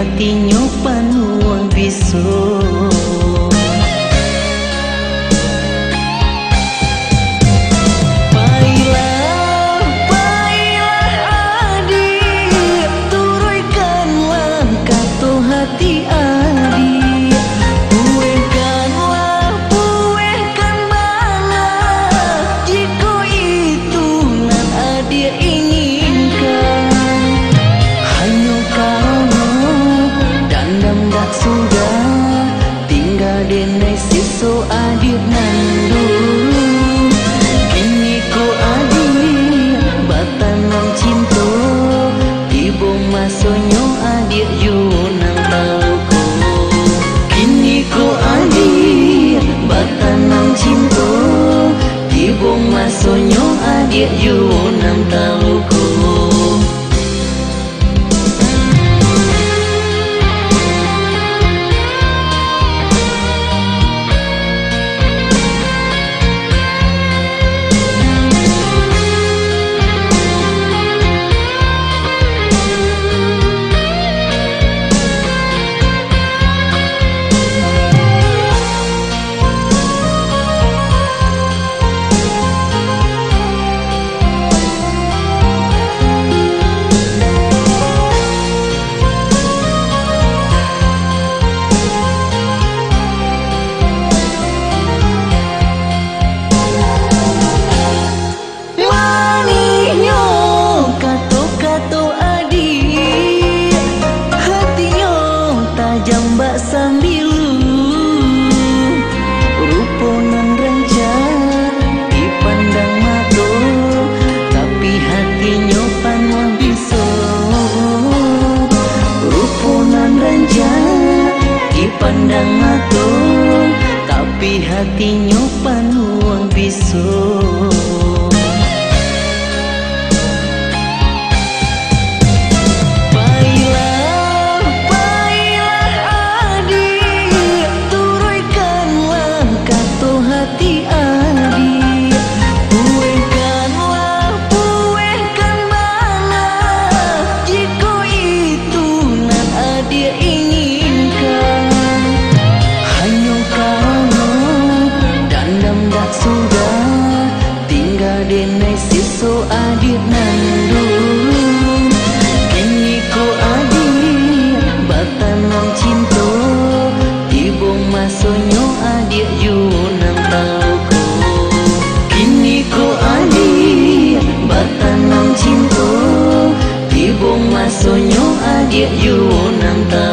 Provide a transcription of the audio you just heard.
hatinyo panuang you. hati nyopan uang bisu you nanta